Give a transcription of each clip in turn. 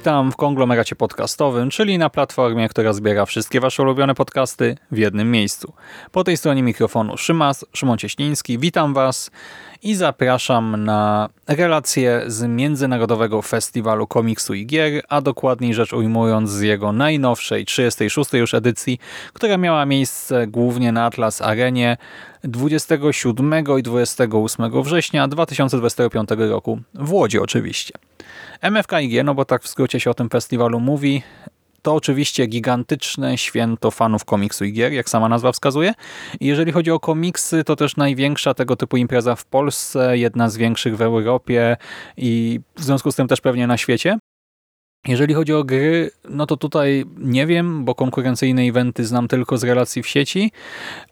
Witam w konglomeracie podcastowym, czyli na platformie, która zbiera wszystkie Wasze ulubione podcasty w jednym miejscu. Po tej stronie mikrofonu Szymas, Szymon Cieśliński. Witam Was i zapraszam na relację z Międzynarodowego Festiwalu Komiksu i Gier, a dokładniej rzecz ujmując z jego najnowszej, 36. już edycji, która miała miejsce głównie na Atlas Arenie 27 i 28 września 2025 roku w Łodzi oczywiście. MFKIG, no bo tak w skrócie się o tym festiwalu mówi, to oczywiście gigantyczne święto fanów komiksu i gier, jak sama nazwa wskazuje. I jeżeli chodzi o komiksy, to też największa tego typu impreza w Polsce, jedna z większych w Europie i w związku z tym też pewnie na świecie. Jeżeli chodzi o gry, no to tutaj nie wiem, bo konkurencyjne eventy znam tylko z relacji w sieci,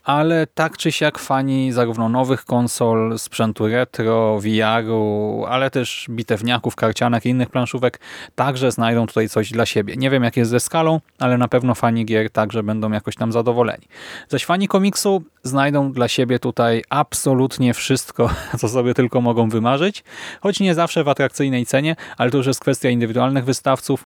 ale tak czy siak fani zarówno nowych konsol, sprzętu retro, VR-u, ale też bitewniaków, karcianek i innych planszówek także znajdą tutaj coś dla siebie. Nie wiem jak jest ze skalą, ale na pewno fani gier także będą jakoś tam zadowoleni. Zaś fani komiksu znajdą dla siebie tutaj absolutnie wszystko, co sobie tylko mogą wymarzyć, choć nie zawsze w atrakcyjnej cenie, ale to już jest kwestia indywidualnych wystawców.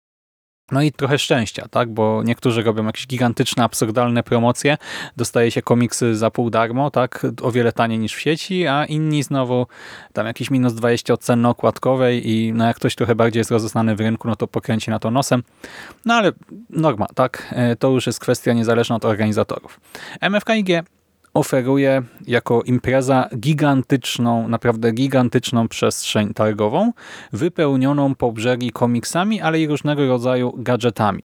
No i trochę szczęścia, tak? bo niektórzy robią jakieś gigantyczne, absurdalne promocje, dostaje się komiksy za pół darmo, tak? o wiele taniej niż w sieci, a inni znowu tam jakieś minus 20 od ceny okładkowej i no jak ktoś trochę bardziej jest rozeznany w rynku, no to pokręci na to nosem. No ale norma, tak? E, to już jest kwestia niezależna od organizatorów. MFKIG oferuje jako impreza gigantyczną, naprawdę gigantyczną przestrzeń targową, wypełnioną po brzegi komiksami, ale i różnego rodzaju gadżetami.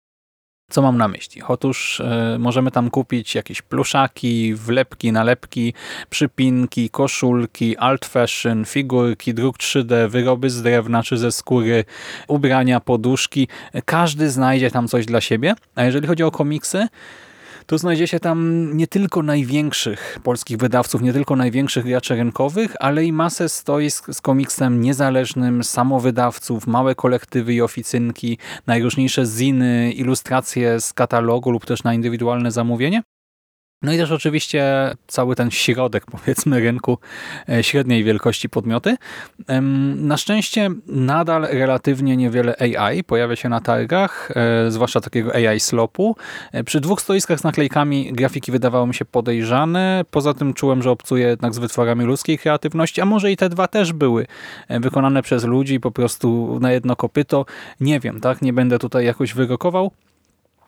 Co mam na myśli? Otóż y, możemy tam kupić jakieś pluszaki, wlepki, nalepki, przypinki, koszulki, alt fashion, figurki, druk 3D, wyroby z drewna czy ze skóry, ubrania, poduszki. Każdy znajdzie tam coś dla siebie. A jeżeli chodzi o komiksy, to znajdzie się tam nie tylko największych polskich wydawców, nie tylko największych graczy rynkowych, ale i masę stoisk z komiksem niezależnym, samowydawców, małe kolektywy i oficynki, najróżniejsze ziny, ilustracje z katalogu lub też na indywidualne zamówienie. No i też oczywiście cały ten środek, powiedzmy, rynku e, średniej wielkości podmioty. Na szczęście nadal relatywnie niewiele AI pojawia się na targach, e, zwłaszcza takiego AI slopu. E, przy dwóch stoiskach z naklejkami grafiki wydawały mi się podejrzane. Poza tym czułem, że obcuję jednak z wytworami ludzkiej kreatywności, a może i te dwa też były wykonane przez ludzi po prostu na jedno kopyto. Nie wiem, tak? Nie będę tutaj jakoś wyrokował.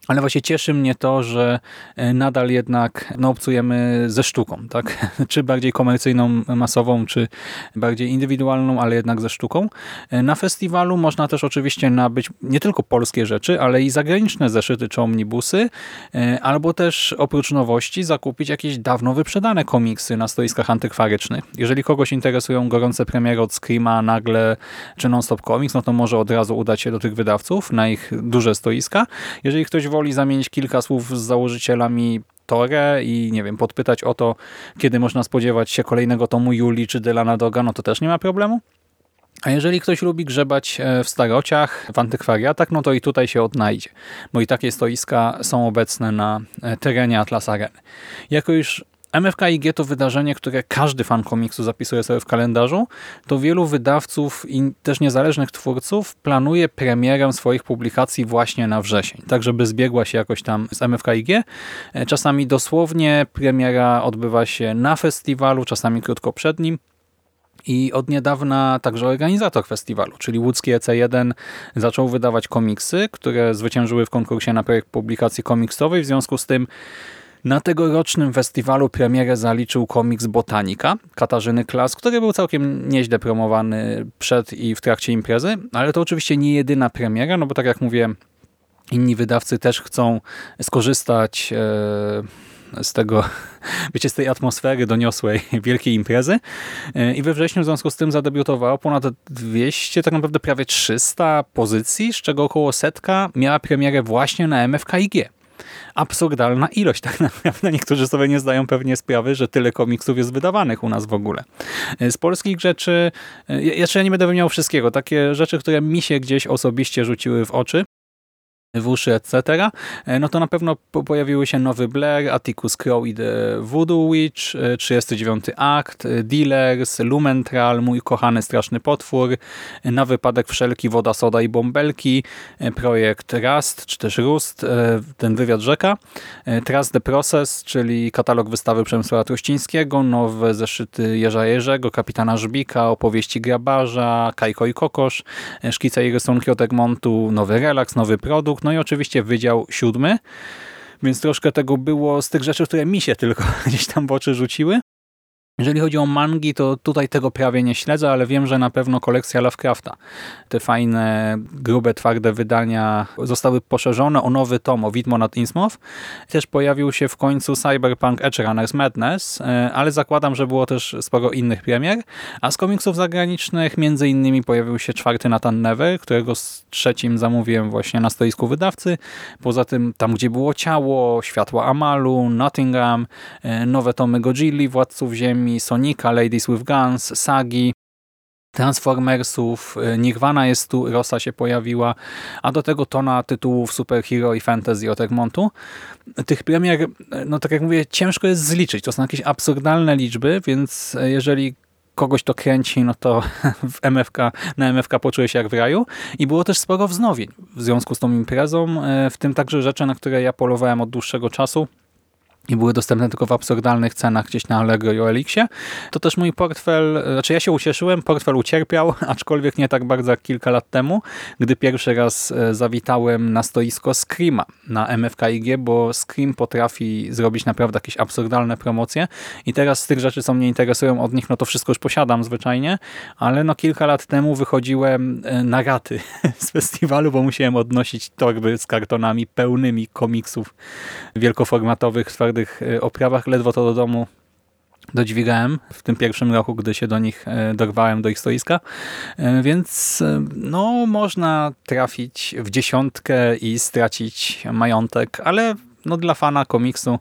Ale właśnie cieszy mnie to, że e, nadal jednak no, obcujemy ze sztuką, tak? czy bardziej komercyjną, masową, czy bardziej indywidualną, ale jednak ze sztuką. E, na festiwalu można też oczywiście nabyć nie tylko polskie rzeczy, ale i zagraniczne zeszyty czy omnibusy, e, albo też oprócz nowości zakupić jakieś dawno wyprzedane komiksy na stoiskach antykwarycznych. Jeżeli kogoś interesują gorące premiery od Screama, Nagle czy Non-Stop Comics, no to może od razu udać się do tych wydawców na ich duże stoiska. Jeżeli ktoś woli zamienić kilka słów z założycielami Tore i nie wiem, podpytać o to, kiedy można spodziewać się kolejnego tomu Juli czy Dylana Doga, no to też nie ma problemu. A jeżeli ktoś lubi grzebać e, w starociach, w antykwariatach, no to i tutaj się odnajdzie, bo i takie stoiska są obecne na e, terenie Atlas Areny. Jako już MFKIG to wydarzenie, które każdy fan komiksu zapisuje sobie w kalendarzu, to wielu wydawców i też niezależnych twórców planuje premierę swoich publikacji właśnie na wrzesień, tak żeby zbiegła się jakoś tam z MFKIG. E, czasami dosłownie premiera odbywa się na festiwalu, czasami krótko przed nim. I od niedawna także organizator festiwalu, czyli łódzki EC1 zaczął wydawać komiksy, które zwyciężyły w konkursie na projekt publikacji komiksowej. W związku z tym na tegorocznym festiwalu premierę zaliczył komiks Botanika Katarzyny Klas, który był całkiem nieźle promowany przed i w trakcie imprezy, ale to oczywiście nie jedyna premiera, no bo tak jak mówię, inni wydawcy też chcą skorzystać z tego, wiecie, z tej atmosfery doniosłej wielkiej imprezy. E, I we wrześniu w związku z tym zadebiutowało ponad 200, tak naprawdę prawie 300 pozycji, z czego około setka miała premierę właśnie na MFKIG absurdalna ilość tak naprawdę. Niektórzy sobie nie zdają pewnie sprawy, że tyle komiksów jest wydawanych u nas w ogóle. E, z polskich rzeczy, jeszcze ja nie będę wymieniał wszystkiego, takie rzeczy, które mi się gdzieś osobiście rzuciły w oczy, w uszy, etc., e, no to na pewno pojawiły się nowy Blair, Atticus Crow i The Voodoo Witch, 39 e, akt, e, Dealers, Lumentral, Mój kochany straszny potwór, Na wypadek wszelki Woda, Soda i Bąbelki, projekt Rust, czy też Rust, ten wywiad rzeka, Trust the Process, czyli katalog wystawy Przemysława Trościńskiego, nowe zeszyty Jerza Jerzego, Kapitana Żbika, opowieści Grabarza, Kajko i Kokosz, szkice i rysunki od Egmontu, nowy relaks, nowy produkt, no i oczywiście Wydział Siódmy, więc troszkę tego było z tych rzeczy, które mi się tylko gdzieś tam w oczy rzuciły. Jeżeli chodzi o mangi, to tutaj tego prawie nie śledzę, ale wiem, że na pewno kolekcja Lovecrafta. Te fajne, grube, twarde wydania zostały poszerzone o nowy tom o Widmo nad Innsmouth. Też pojawił się w końcu Cyberpunk Edge Runners Madness, e, ale zakładam, że było też sporo innych premier. A z komiksów zagranicznych między innymi pojawił się czwarty Nathan Never, którego z trzecim zamówiłem właśnie na stoisku wydawcy. Poza tym tam, gdzie było ciało, Światła Amalu, Nottingham, e, nowe tomy Godzilli, Władców Ziemi, Sonika, Ladies with Guns, Sagi, Transformersów, y, Nirvana jest tu, Rosa się pojawiła, a do tego tona tytułów superhero i fantasy od Egmontu. Tych premier, no tak jak mówię, ciężko jest zliczyć. To są jakieś absurdalne liczby, więc jeżeli kogoś to kręci, no to w MFK, na MFK poczułeś się jak w raju. I było też sporo wznowień w związku z tą imprezą, y, w tym także rzeczy, na które ja polowałem od dłuższego czasu i były dostępne tylko w absurdalnych cenach gdzieś na Allegro i Elixie, to też mój portfel, znaczy ja się ucieszyłem, portfel ucierpiał, aczkolwiek nie tak bardzo jak kilka lat temu, gdy pierwszy raz e, zawitałem na stoisko Screama na MFKIG, bo Scream potrafi zrobić naprawdę jakieś absurdalne promocje. I teraz z tych rzeczy, co mnie interesują od nich, no to wszystko już posiadam zwyczajnie, ale no kilka lat temu wychodziłem e, na raty z festiwalu, bo musiałem odnosić torby z kartonami pełnymi komiksów wielkoformatowych, e, oprawach. Ledwo to do domu dodźwigałem w tym pierwszym roku, gdy się do nich e, dorwałem, do ich stoiska. E, więc no, można trafić w dziesiątkę i stracić majątek, ale no, dla fana komiksu,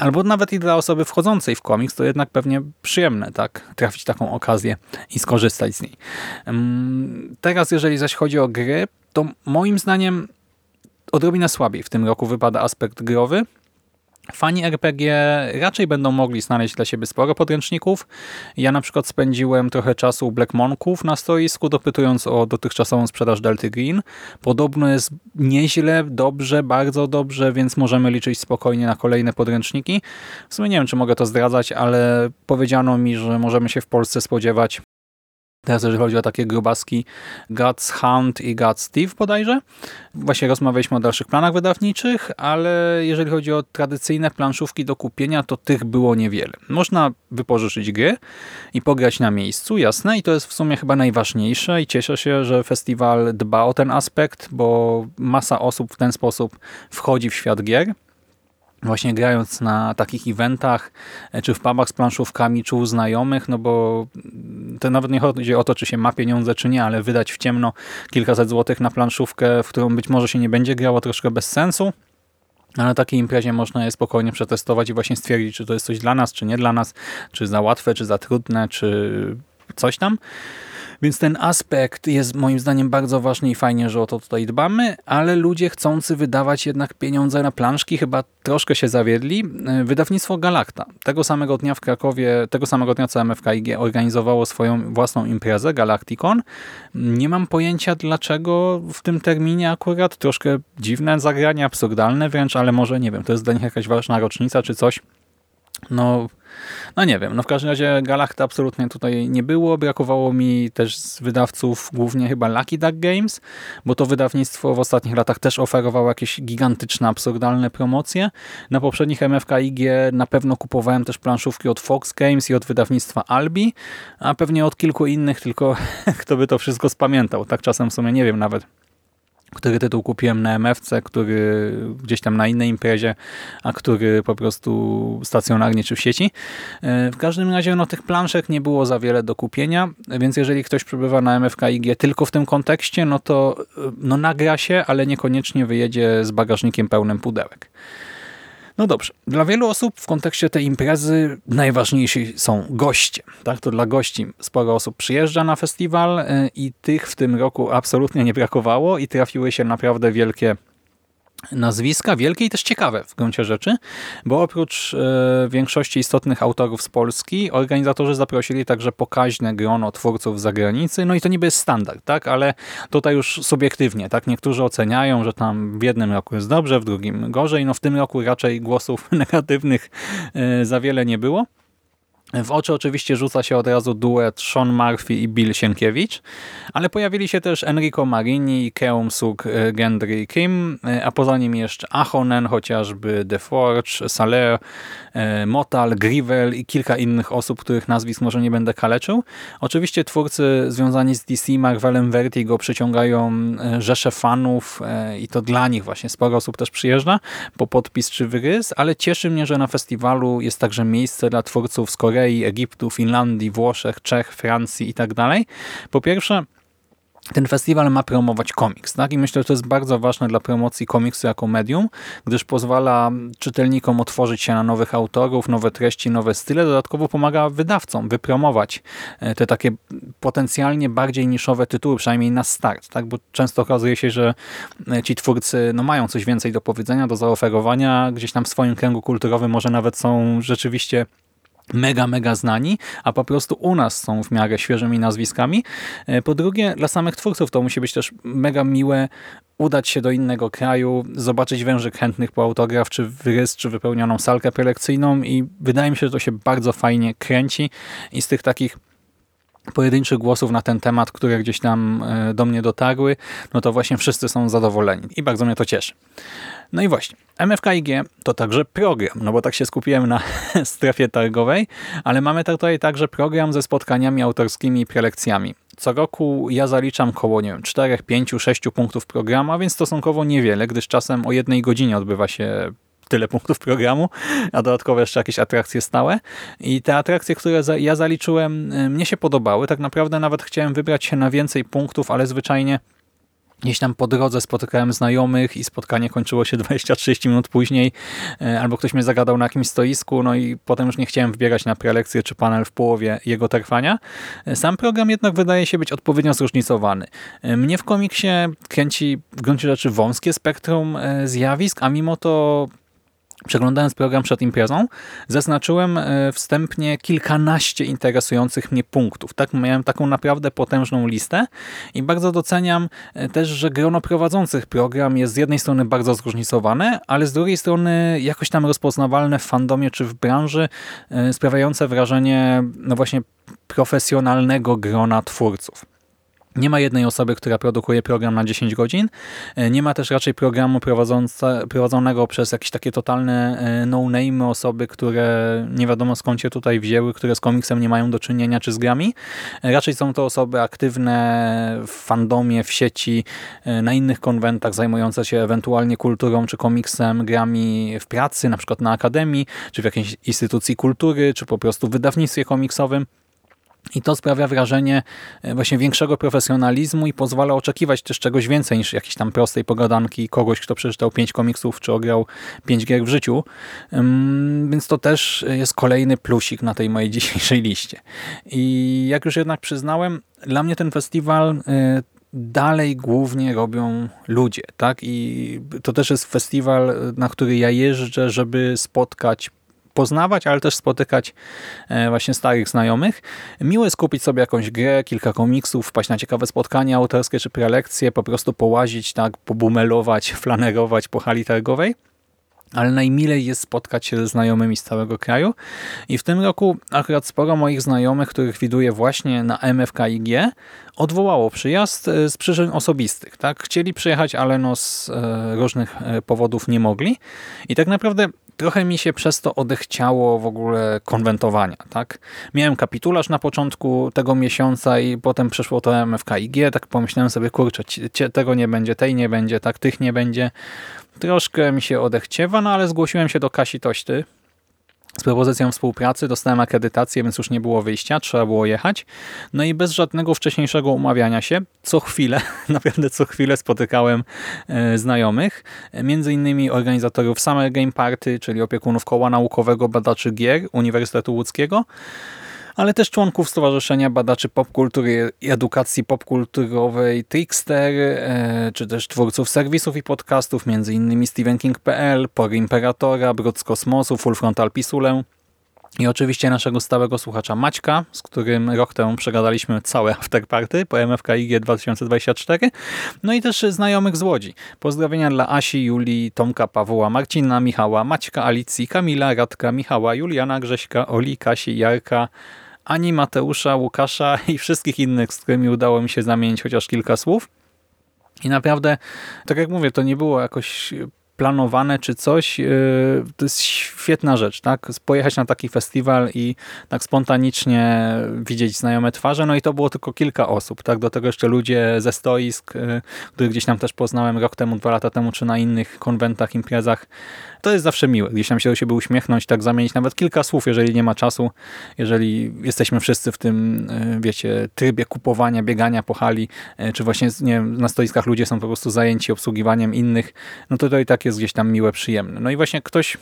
albo nawet i dla osoby wchodzącej w komiks, to jednak pewnie przyjemne tak trafić taką okazję i skorzystać z niej. Teraz, jeżeli zaś chodzi o gry, to moim zdaniem odrobinę słabiej w tym roku wypada aspekt growy, Fani RPG raczej będą mogli znaleźć dla siebie sporo podręczników. Ja na przykład spędziłem trochę czasu u Black Monków na stoisku, dopytując o dotychczasową sprzedaż Delta Green. Podobno jest nieźle, dobrze, bardzo dobrze, więc możemy liczyć spokojnie na kolejne podręczniki. W sumie nie wiem, czy mogę to zdradzać, ale powiedziano mi, że możemy się w Polsce spodziewać Teraz jeżeli chodzi o takie grubaski Guts Hunt i Guts Steve bodajże. Właśnie rozmawialiśmy o dalszych planach wydawniczych, ale jeżeli chodzi o tradycyjne planszówki do kupienia, to tych było niewiele. Można wypożyczyć gry i pograć na miejscu, jasne, i to jest w sumie chyba najważniejsze i cieszę się, że festiwal dba o ten aspekt, bo masa osób w ten sposób wchodzi w świat gier właśnie grając na takich eventach, e, czy w pubach z planszówkami, czy u znajomych, no bo to nawet nie chodzi o to, czy się ma pieniądze, czy nie, ale wydać w ciemno kilkaset złotych na planszówkę, w którą być może się nie będzie grało, troszkę bez sensu, ale na takiej imprezie można je spokojnie przetestować i właśnie stwierdzić, czy to jest coś dla nas, czy nie dla nas, czy za łatwe, czy za trudne, czy coś tam. Więc ten aspekt jest moim zdaniem bardzo ważny i fajnie, że o to tutaj dbamy, ale ludzie chcący wydawać jednak pieniądze na planszki chyba troszkę się zawiedli. Wydawnictwo Galacta tego samego dnia w Krakowie, tego samego dnia co MFKIG organizowało swoją własną imprezę Galacticon. Nie mam pojęcia dlaczego w tym terminie akurat, troszkę dziwne zagranie, absurdalne wręcz, ale może nie wiem, to jest dla nich jakaś ważna rocznica czy coś. No no nie wiem, no w każdym razie Galacta absolutnie tutaj nie było. Brakowało mi też z wydawców głównie chyba Lucky Duck Games, bo to wydawnictwo w ostatnich latach też oferowało jakieś gigantyczne, absurdalne promocje. Na poprzednich MFKIG na pewno kupowałem też planszówki od Fox Games i od wydawnictwa Albi, a pewnie od kilku innych, tylko kto by to wszystko spamiętał. Tak czasem w sumie nie wiem nawet który tytuł kupiłem na MFC, który gdzieś tam na innej imprezie, a który po prostu stacjonarnie czy w sieci. E, w każdym razie no, tych planszek nie było za wiele do kupienia, więc jeżeli ktoś przebywa na MFKIG tylko w tym kontekście, no to e, no, nagra się, ale niekoniecznie wyjedzie z bagażnikiem pełnym pudełek. No dobrze, dla wielu osób w kontekście tej imprezy najważniejsi są goście. Tak? To dla gości sporo osób przyjeżdża na festiwal e, i tych w tym roku absolutnie nie brakowało i trafiły się naprawdę wielkie nazwiska, wielkie i też ciekawe w gruncie rzeczy, bo oprócz e, większości istotnych autorów z Polski, organizatorzy zaprosili także pokaźne grono twórców z zagranicy, no i to niby jest standard, tak, ale tutaj już subiektywnie, tak, niektórzy oceniają, że tam w jednym roku jest dobrze, w drugim gorzej, no w tym roku raczej głosów negatywnych e, za wiele nie było. W oczy oczywiście rzuca się od razu duet Sean Murphy i Bill Sienkiewicz, ale pojawili się też Enrico Marini, Keum Suk e, Gendry Kim, e, a poza nim jeszcze Ahonen, chociażby The Forge, Saler, e, Motal, Grivel i kilka innych osób, których nazwisk może nie będę kaleczył. Oczywiście twórcy związani z DC, Marvelem, Vertigo przyciągają rzesze fanów i to dla nich właśnie sporo osób też przyjeżdża po podpis czy wyrys, ale cieszy mnie, że na festiwalu jest także miejsce dla twórców z Korei, Korei, Egiptu, Finlandii, Włoszech, Czech, Francji i tak dalej. Po pierwsze, ten festiwal ma promować komiks. Tak? I myślę, że to jest bardzo ważne dla promocji komiksu jako medium, gdyż pozwala czytelnikom otworzyć się na nowych autorów, nowe treści, nowe style. Dodatkowo pomaga wydawcom wypromować e, te takie potencjalnie bardziej niszowe tytuły, przynajmniej na start. Tak? Bo często okazuje się, że e, ci twórcy no, mają coś więcej do powiedzenia, do zaoferowania. Gdzieś tam w swoim kręgu kulturowym może nawet są rzeczywiście mega, mega znani, a po prostu u nas są w miarę świeżymi nazwiskami. E, po drugie, dla samych twórców to musi być też mega miłe udać się do innego kraju, zobaczyć wężyk chętnych po autograf, czy wyrys, czy wypełnioną salkę prelekcyjną i wydaje mi się, że to się bardzo fajnie kręci i z tych takich pojedynczych głosów na ten temat, które gdzieś tam e, do mnie dotarły, no to właśnie wszyscy są zadowoleni i bardzo mnie to cieszy. No i właśnie, MFKIG to także program, no bo tak się skupiłem na strefie targowej, ale mamy tutaj także program ze spotkaniami autorskimi i prelekcjami. Co roku ja zaliczam koło, nie wiem, 4, 5, 6 punktów programu, a więc stosunkowo niewiele, gdyż czasem o jednej godzinie odbywa się tyle punktów programu, a dodatkowo jeszcze jakieś atrakcje stałe. I te atrakcje, które ja zaliczyłem, y, mnie się podobały. Tak naprawdę nawet chciałem wybrać się na więcej punktów, ale zwyczajnie Gdzieś tam po drodze spotykałem znajomych i spotkanie kończyło się 20-30 minut później, y, albo ktoś mnie zagadał na jakimś stoisku, no i potem już nie chciałem wybierać na prelekcję czy panel w połowie jego trwania. Y, sam program jednak wydaje się być odpowiednio zróżnicowany. Mnie w komiksie kręci w gruncie rzeczy wąskie spektrum zjawisk, a mimo to Przeglądając program przed imprezą, zaznaczyłem e, wstępnie kilkanaście interesujących mnie punktów. Tak, miałem taką naprawdę potężną listę i bardzo doceniam e, też, że grono prowadzących program jest z jednej strony bardzo zróżnicowane, ale z drugiej strony jakoś tam rozpoznawalne w fandomie czy w branży, e, sprawiające wrażenie no właśnie profesjonalnego grona twórców. Nie ma jednej osoby, która produkuje program na 10 godzin. E, nie ma też raczej programu prowadzonego przez jakieś takie totalne e, no-name osoby, które nie wiadomo skąd się tutaj wzięły, które z komiksem nie mają do czynienia czy z grami. E, raczej są to osoby aktywne w fandomie, w sieci, na innych konwentach, zajmujące się ewentualnie kulturą czy komiksem, grami w pracy, na przykład na akademii, czy w jakiejś instytucji kultury, czy po prostu w wydawnictwie komiksowym. I to sprawia wrażenie e, właśnie większego profesjonalizmu i pozwala oczekiwać też czegoś więcej niż jakiejś tam prostej pogadanki kogoś, kto przeczytał pięć komiksów czy ograł pięć gier w życiu. Więc to też jest kolejny plusik na tej mojej dzisiejszej liście. I jak już jednak przyznałem, dla mnie ten festiwal e, dalej głównie robią ludzie, tak? I to też jest festiwal, na który ja jeżdżę, żeby spotkać poznawać, ale też spotykać e, właśnie starych znajomych. Miło jest kupić sobie jakąś grę, kilka komiksów, wpaść na ciekawe spotkania autorskie czy prelekcje, po prostu połazić, tak, pobumelować, flanerować po hali targowej ale najmilej jest spotkać się ze znajomymi z całego kraju. I w tym roku akurat sporo moich znajomych, których widuję właśnie na MFKIG, odwołało przyjazd e, z przyczyn osobistych. Tak? Chcieli przyjechać, ale no z e, różnych powodów nie mogli. I tak naprawdę trochę mi się przez to odechciało w ogóle konwentowania. Tak? Miałem kapitularz na początku tego miesiąca i potem przeszło to MFKIG, tak pomyślałem sobie, kurczę, tego nie będzie, tej nie będzie, tak, tych nie będzie. Troszkę mi się odechciewa, no ale zgłosiłem się do Kasi Tośty, z propozycją współpracy, dostałem akredytację, więc już nie było wyjścia, trzeba było jechać. No i bez żadnego wcześniejszego umawiania się, co chwilę, naprawdę co chwilę spotykałem e, znajomych, między innymi organizatorów Summer Game Party, czyli opiekunów koła naukowego badaczy gier Uniwersytetu Łódzkiego, ale też członków Stowarzyszenia Badaczy Popkultury i Edukacji Popkulturowej Trickster, e, czy też twórców serwisów i podcastów, m.in. StephenKing.pl, Por Imperatora, Brud z Kosmosu, Full Frontal Pisulę, i oczywiście naszego stałego słuchacza Maćka, z którym rok temu przegadaliśmy całe afterparty po MFKIG 2024. No i też znajomych z Łodzi. Pozdrowienia dla Asi, Julii, Tomka, Pawła, Marcina, Michała, Maćka, Alicji, Kamila, Radka, Michała, Juliana, Grześka, Oli, Kasi, Jarka, ani Mateusza, Łukasza i wszystkich innych, z którymi udało mi się zamienić chociaż kilka słów. I naprawdę, tak jak mówię, to nie było jakoś planowane czy coś, yy, to jest świetna rzecz, tak? Pojechać na taki festiwal i tak spontanicznie widzieć znajome twarze, no i to było tylko kilka osób, tak? Do tego jeszcze ludzie ze stoisk, yy, których gdzieś tam też poznałem rok temu, dwa lata temu, czy na innych konwentach, imprezach. To jest zawsze miłe, gdzieś tam się do siebie uśmiechnąć, tak zamienić nawet kilka słów, jeżeli nie ma czasu, jeżeli jesteśmy wszyscy w tym, yy, wiecie, trybie kupowania, biegania po hali, czy właśnie nie wiem, na stoiskach ludzie są po prostu zajęci obsługiwaniem innych, no to to i tak jest gdzieś tam miłe, przyjemne. No i właśnie ktoś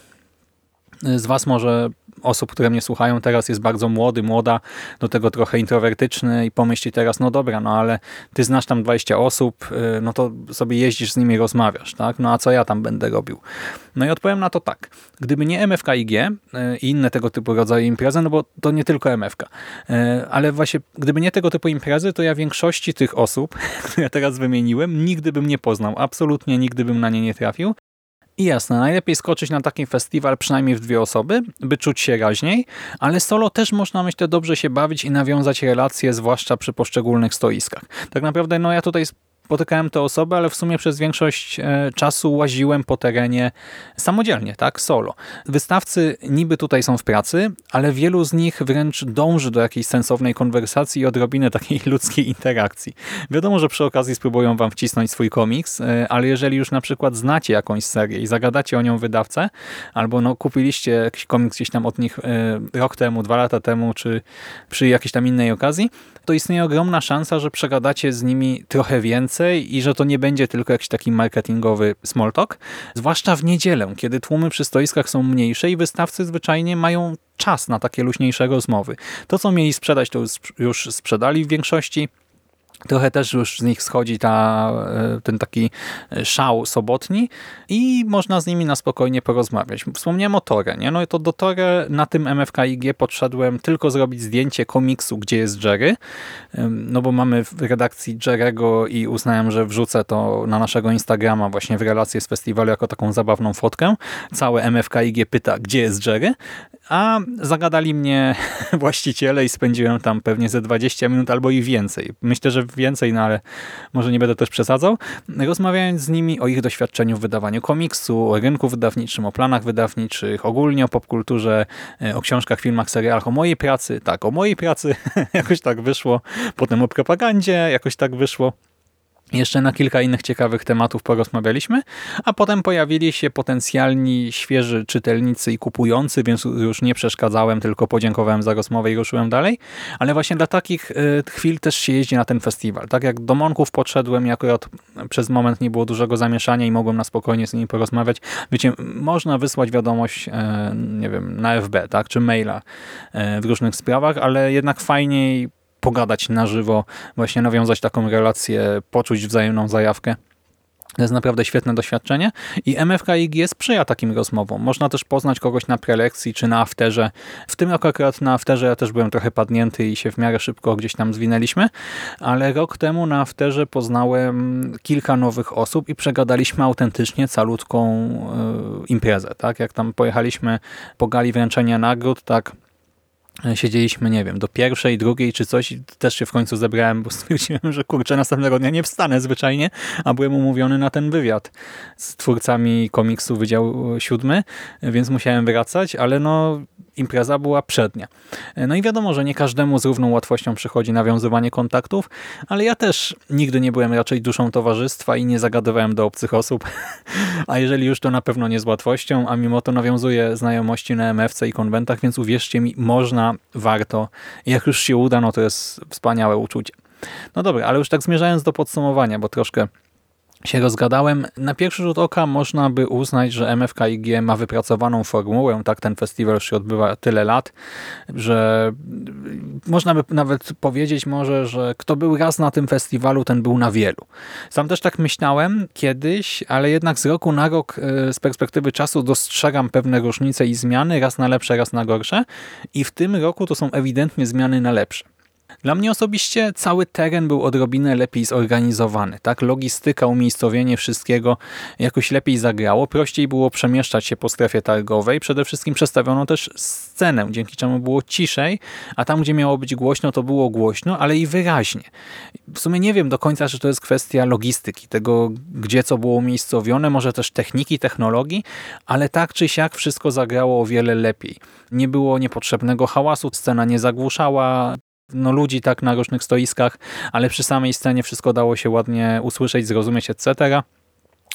z Was może, osób, które mnie słuchają teraz jest bardzo młody, młoda, do tego trochę introwertyczny i pomyśli teraz, no dobra, no ale Ty znasz tam 20 osób, y, no to sobie jeździsz z nimi rozmawiasz, tak? No a co ja tam będę robił? No i odpowiem na to tak. Gdyby nie MFKIG y, i inne tego typu rodzaje imprezy, no bo to nie tylko MFK, y, ale właśnie gdyby nie tego typu imprezy, to ja większości tych osób, które teraz wymieniłem, nigdy bym nie poznał. Absolutnie nigdy bym na nie nie trafił. Jasne, najlepiej skoczyć na taki festiwal przynajmniej w dwie osoby, by czuć się raźniej, ale solo też można myślę dobrze się bawić i nawiązać relacje, zwłaszcza przy poszczególnych stoiskach. Tak naprawdę no ja tutaj spotykałem te osoby, ale w sumie przez większość e, czasu łaziłem po terenie samodzielnie, tak, solo. Wystawcy niby tutaj są w pracy, ale wielu z nich wręcz dąży do jakiejś sensownej konwersacji i odrobiny takiej ludzkiej interakcji. Wiadomo, że przy okazji spróbują wam wcisnąć swój komiks, e, ale jeżeli już na przykład znacie jakąś serię i zagadacie o nią wydawcę, albo no kupiliście jakiś komiks gdzieś tam od nich e, rok temu, dwa lata temu, czy przy jakiejś tam innej okazji, to istnieje ogromna szansa, że przegadacie z nimi trochę więcej i że to nie będzie tylko jakiś taki marketingowy small talk. Zwłaszcza w niedzielę, kiedy tłumy przy stoiskach są mniejsze i wystawcy zwyczajnie mają czas na takie luźniejsze rozmowy. To, co mieli sprzedać, to już sprzedali w większości. Trochę też już z nich schodzi ta, e, ten taki szał sobotni i można z nimi na spokojnie porozmawiać. Wspomniałem o Tore, nie? No to do Tore na tym MFKIG podszedłem tylko zrobić zdjęcie komiksu, gdzie jest Jerry, no bo mamy w redakcji Jerego i uznałem, że wrzucę to na naszego Instagrama właśnie w relację z festiwalu jako taką zabawną fotkę. Całe MFKIG pyta, gdzie jest Jerry, a zagadali mnie właściciele i spędziłem tam pewnie ze 20 minut albo i więcej. Myślę, że więcej, no ale może nie będę też przesadzał. Rozmawiając z nimi o ich doświadczeniu w wydawaniu komiksu, o rynku wydawniczym, o planach wydawniczych, ogólnie o popkulturze, e, o książkach, filmach, serialach, o mojej pracy. Tak, o mojej pracy jakoś tak wyszło. Potem o propagandzie jakoś tak wyszło. Jeszcze na kilka innych ciekawych tematów porozmawialiśmy, a potem pojawili się potencjalni świeży czytelnicy i kupujący, więc już nie przeszkadzałem, tylko podziękowałem za rozmowę i ruszyłem dalej. Ale właśnie dla takich e, chwil też się jeździ na ten festiwal. Tak jak do Monków podszedłem akurat przez moment nie było dużego zamieszania i mogłem na spokojnie z nimi porozmawiać. Wiecie, można wysłać wiadomość, e, nie wiem, na FB, tak, czy maila e, w różnych sprawach, ale jednak fajniej pogadać na żywo, właśnie nawiązać taką relację, poczuć wzajemną zajawkę. To jest naprawdę świetne doświadczenie i MFKIG sprzyja takim rozmowom. Można też poznać kogoś na prelekcji czy na afterze. W tym roku akurat na afterze ja też byłem trochę padnięty i się w miarę szybko gdzieś tam zwinęliśmy, ale rok temu na afterze poznałem kilka nowych osób i przegadaliśmy autentycznie calutką y, imprezę. Tak? Jak tam pojechaliśmy po gali wręczenia nagród, tak siedzieliśmy, nie wiem, do pierwszej, drugiej czy coś i też się w końcu zebrałem, bo stwierdziłem, że kurczę, następnego dnia nie wstanę zwyczajnie, a byłem umówiony na ten wywiad z twórcami komiksu Wydział Siódmy, więc musiałem wracać, ale no impreza była przednia. No i wiadomo, że nie każdemu z równą łatwością przychodzi nawiązywanie kontaktów, ale ja też nigdy nie byłem raczej duszą towarzystwa i nie zagadywałem do obcych osób, a jeżeli już to na pewno nie z łatwością, a mimo to nawiązuję znajomości na MFC i konwentach, więc uwierzcie mi, można, warto. Jak już się uda, no to jest wspaniałe uczucie. No dobra, ale już tak zmierzając do podsumowania, bo troszkę się rozgadałem. Na pierwszy rzut oka można by uznać, że MFKIG ma wypracowaną formułę, tak ten festiwal już się odbywa tyle lat, że można by nawet powiedzieć może, że kto był raz na tym festiwalu, ten był na wielu. Sam też tak myślałem kiedyś, ale jednak z roku na rok e, z perspektywy czasu dostrzegam pewne różnice i zmiany, raz na lepsze, raz na gorsze i w tym roku to są ewidentnie zmiany na lepsze. Dla mnie osobiście cały teren był odrobinę lepiej zorganizowany. Tak, Logistyka, umiejscowienie wszystkiego jakoś lepiej zagrało. Prościej było przemieszczać się po strefie targowej. Przede wszystkim przestawiono też scenę, dzięki czemu było ciszej, a tam, gdzie miało być głośno, to było głośno, ale i wyraźnie. W sumie nie wiem do końca, czy to jest kwestia logistyki, tego, gdzie co było umiejscowione, może też techniki, technologii, ale tak czy siak wszystko zagrało o wiele lepiej. Nie było niepotrzebnego hałasu, scena nie zagłuszała, no, ludzi tak na różnych stoiskach, ale przy samej scenie wszystko dało się ładnie usłyszeć, zrozumieć, etc.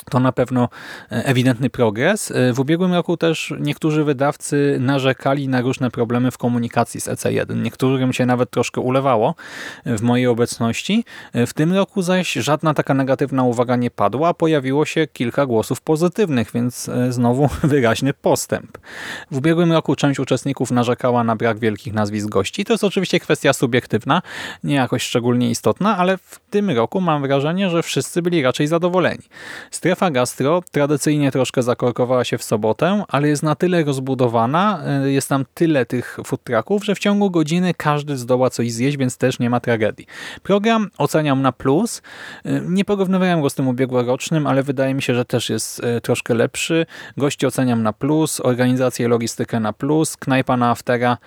To na pewno e, ewidentny progres. E, w ubiegłym roku też niektórzy wydawcy narzekali na różne problemy w komunikacji z EC1. Niektórym się nawet troszkę ulewało w mojej obecności. E, w tym roku zaś żadna taka negatywna uwaga nie padła, pojawiło się kilka głosów pozytywnych, więc znowu wyraźny postęp. W ubiegłym roku część uczestników narzekała na brak wielkich nazwisk gości. To jest oczywiście kwestia subiektywna, nie jakoś szczególnie istotna, ale w tym roku mam wrażenie, że wszyscy byli raczej zadowoleni. Strefa gastro tradycyjnie troszkę zakorkowała się w sobotę, ale jest na tyle rozbudowana, y, jest tam tyle tych food trucków, że w ciągu godziny każdy zdoła coś zjeść, więc też nie ma tragedii. Program oceniam na plus. Y, nie porównywałem go z tym ubiegłorocznym, ale wydaje mi się, że też jest y, troszkę lepszy. Gości oceniam na plus, organizację i logistykę na plus, knajpa na aftera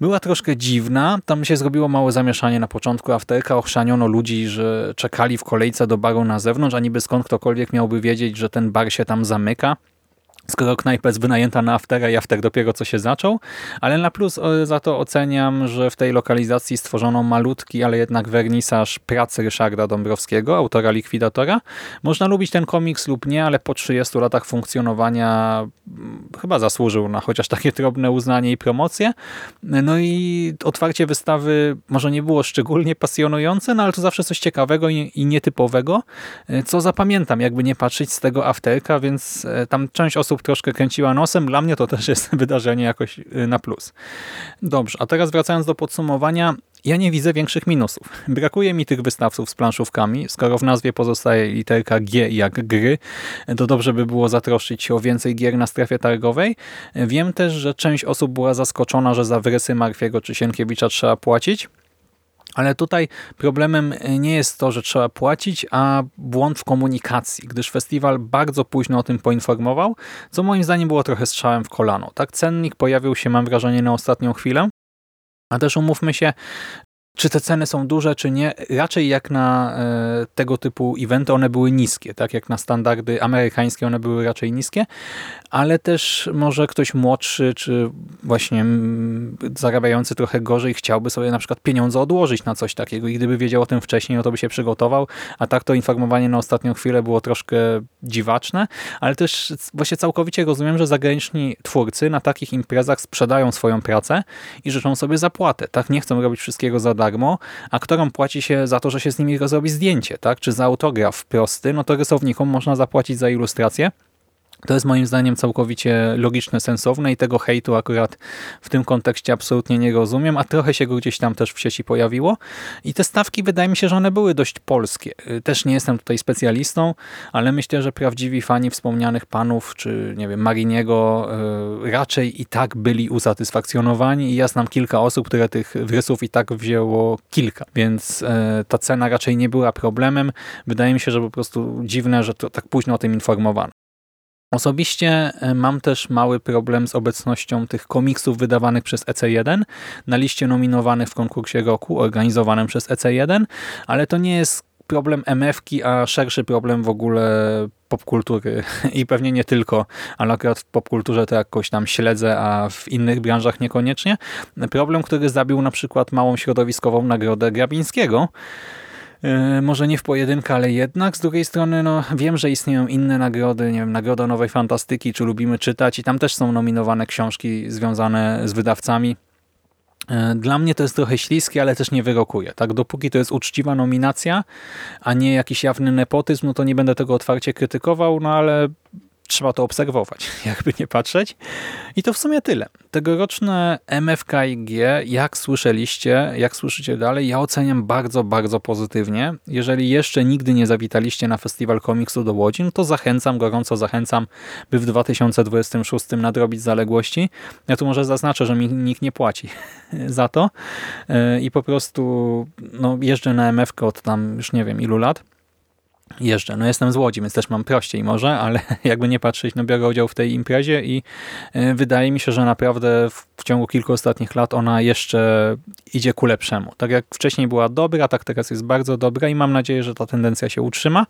była troszkę dziwna. Tam się zrobiło małe zamieszanie na początku afterka. Ochrzaniono ludzi, że czekali w kolejce do baru na zewnątrz, a niby skąd ktokolwiek miałby wiedzieć, że ten bar się tam zamyka skoro knajpa jest wynajęta na aftera i after dopiero co się zaczął, ale na plus e, za to oceniam, że w tej lokalizacji stworzono malutki, ale jednak wernisaż pracy Ryszarda Dąbrowskiego, autora Likwidatora. Można lubić ten komiks lub nie, ale po 30 latach funkcjonowania mm, chyba zasłużył na chociaż takie drobne uznanie i promocję. No i otwarcie wystawy może nie było szczególnie pasjonujące, no ale to zawsze coś ciekawego i nietypowego, e, co zapamiętam, jakby nie patrzeć z tego afterka, więc e, tam część osób osób troszkę kręciła nosem. Dla mnie to też jest wydarzenie jakoś y, na plus. Dobrze, a teraz wracając do podsumowania, ja nie widzę większych minusów. Brakuje mi tych wystawców z planszówkami. Skoro w nazwie pozostaje literka G jak gry, to dobrze by było zatroszczyć się o więcej gier na strefie targowej. Wiem też, że część osób była zaskoczona, że za wrysy Marfiego czy Sienkiewicza trzeba płacić. Ale tutaj problemem nie jest to, że trzeba płacić, a błąd w komunikacji, gdyż festiwal bardzo późno o tym poinformował, co moim zdaniem było trochę strzałem w kolano. Tak cennik pojawił się, mam wrażenie, na ostatnią chwilę, a też umówmy się, czy te ceny są duże, czy nie. Raczej jak na e, tego typu eventy one były niskie, tak? Jak na standardy amerykańskie one były raczej niskie, ale też może ktoś młodszy, czy właśnie mm, zarabiający trochę gorzej chciałby sobie na przykład pieniądze odłożyć na coś takiego i gdyby wiedział o tym wcześniej, no to by się przygotował, a tak to informowanie na ostatnią chwilę było troszkę dziwaczne, ale też właśnie całkowicie rozumiem, że zagraniczni twórcy na takich imprezach sprzedają swoją pracę i życzą sobie zapłatę, tak? Nie chcą robić wszystkiego za darmo, aktorom płaci się za to, że się z nimi zrobi zdjęcie, tak? Czy za autograf prosty, no to rysownikom można zapłacić za ilustrację, to jest moim zdaniem całkowicie logiczne, sensowne i tego hejtu akurat w tym kontekście absolutnie nie rozumiem, a trochę się go gdzieś tam też w sieci pojawiło. I te stawki wydaje mi się, że one były dość polskie. Też nie jestem tutaj specjalistą, ale myślę, że prawdziwi fani wspomnianych panów, czy nie wiem, Mariniego e, raczej i tak byli usatysfakcjonowani i ja znam kilka osób, które tych wrysów i tak wzięło kilka, więc e, ta cena raczej nie była problemem. Wydaje mi się, że po prostu dziwne, że to tak późno o tym informowano. Osobiście e, mam też mały problem z obecnością tych komiksów wydawanych przez EC1 na liście nominowanych w konkursie roku organizowanym przez EC1, ale to nie jest problem MF-ki, a szerszy problem w ogóle popkultury i pewnie nie tylko, ale akurat w popkulturze to jakoś tam śledzę, a w innych branżach niekoniecznie. Problem, który zabił na przykład małą środowiskową nagrodę Grabińskiego, może nie w pojedynkę, ale jednak z drugiej strony no, wiem, że istnieją inne nagrody, nie wiem, Nagroda Nowej Fantastyki, czy lubimy czytać i tam też są nominowane książki związane z wydawcami. Yy, Dla mnie to jest trochę śliskie, ale też nie wyrokuje. Tak, dopóki to jest uczciwa nominacja, a nie jakiś jawny nepotyzm, no to nie będę tego otwarcie krytykował, no ale trzeba to obserwować, jakby nie patrzeć. I to w sumie tyle. Tegoroczne MFKIG, jak słyszeliście, jak słyszycie dalej, ja oceniam bardzo, bardzo pozytywnie. Jeżeli jeszcze nigdy nie zawitaliście na Festiwal Komiksu do Łodzi, to zachęcam, gorąco zachęcam, by w 2026 nadrobić zaległości. Ja tu może zaznaczę, że mi nikt nie płaci za to Yy, i po prostu no, jeżdżę na MFK od tam już nie wiem ilu lat jeżdżę. No jestem z Łodzi, więc też mam prościej może, ale jakby nie patrzeć, no biorę udział w tej imprezie i y, wydaje mi się, że naprawdę w, w ciągu kilku ostatnich lat ona jeszcze idzie ku lepszemu. Tak jak wcześniej była dobra, tak teraz jest bardzo dobra i mam nadzieję, że ta tendencja się utrzyma.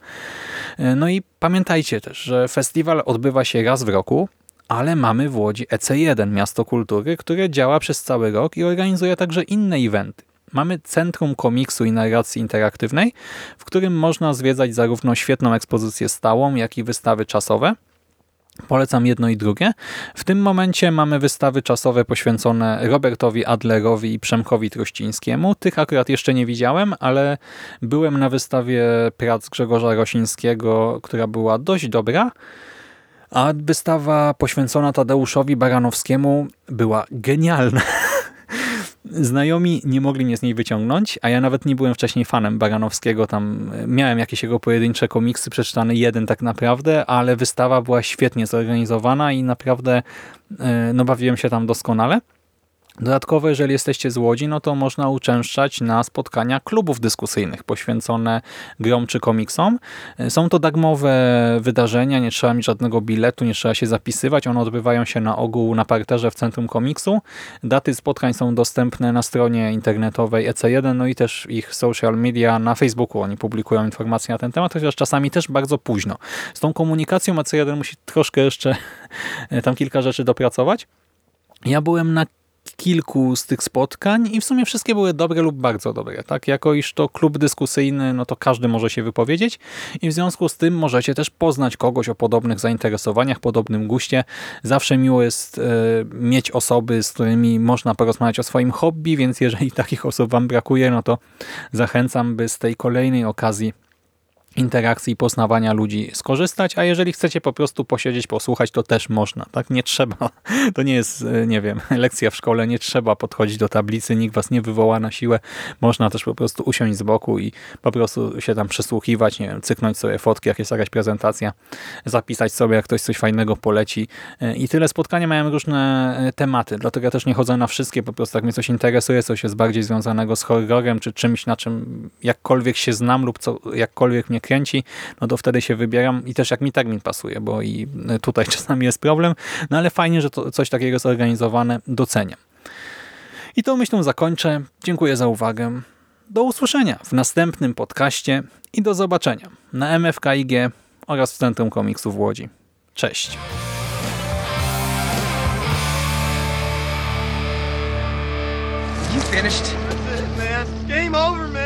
Y, No i pamiętajcie też, że festiwal odbywa się raz w roku, ale mamy w Łodzi EC1, Miasto Kultury, które działa przez cały rok i organizuje także inne eventy. Mamy Centrum Komiksu i Narracji Interaktywnej, w którym można zwiedzać zarówno świetną ekspozycję stałą, jak i wystawy czasowe. Polecam jedno i drugie. W tym momencie mamy wystawy czasowe poświęcone Robertowi Adlerowi i Przemkowi Trościńskiemu. Tych akurat jeszcze nie widziałem, ale byłem na wystawie prac Grzegorza Rosińskiego, która była dość dobra. A wystawa poświęcona Tadeuszowi Baranowskiemu była genialna. Znajomi nie mogli mnie z niej wyciągnąć, a ja nawet nie byłem wcześniej fanem Baranowskiego. Tam e, miałem jakieś jego pojedyncze komiksy, przeczytany jeden tak naprawdę, ale wystawa była świetnie zorganizowana i naprawdę e, no, bawiłem się tam doskonale. Dodatkowo, jeżeli jesteście z Łodzi, no to można uczęszczać na spotkania klubów dyskusyjnych poświęcone grom czy komiksom. Są to darmowe wydarzenia, nie trzeba mieć żadnego biletu, nie trzeba się zapisywać. One odbywają się na ogół na parterze w Centrum Komiksu. Daty spotkań są dostępne na stronie internetowej EC1, no i też ich social media na Facebooku. Oni publikują informacje na ten temat, chociaż czasami też bardzo późno. Z tą komunikacją EC1 musi troszkę jeszcze tam kilka rzeczy dopracować. Ja byłem na kilku z tych spotkań i w sumie wszystkie były dobre lub bardzo dobre. Tak, jako iż to klub dyskusyjny, no to każdy może się wypowiedzieć i w związku z tym możecie też poznać kogoś o podobnych zainteresowaniach, podobnym guście. Zawsze miło jest e, mieć osoby, z którymi można porozmawiać o swoim hobby, więc jeżeli takich osób wam brakuje, no to zachęcam, by z tej kolejnej okazji interakcji i poznawania ludzi skorzystać, a jeżeli chcecie po prostu posiedzieć, posłuchać, to też można. Tak nie trzeba, to nie jest, e, nie wiem, lekcja w szkole, nie trzeba podchodzić do tablicy, nikt was nie wywoła na siłę. Można też po prostu usiąść z boku i po prostu się tam przysłuchiwać, nie wiem, cyknąć sobie fotki, jak jest jakaś prezentacja, zapisać sobie, jak ktoś coś fajnego poleci. E, I tyle spotkania mają różne e, tematy, dlatego ja też nie chodzę na wszystkie, po prostu jak mnie coś interesuje, coś jest bardziej związanego z horrorem, czy czymś, na czym jakkolwiek się znam lub co jakkolwiek mnie kręci, no to wtedy się wybieram i też jak mi termin pasuje, bo i tutaj czasami jest problem, no ale fajnie, że to coś takiego jest organizowane, doceniam. I tą myślą zakończę. Dziękuję za uwagę. Do usłyszenia w następnym podcaście i do zobaczenia na MFKIG oraz w Centrum Komiksu w Łodzi. Cześć! You finished? That's it, man. Game over, man.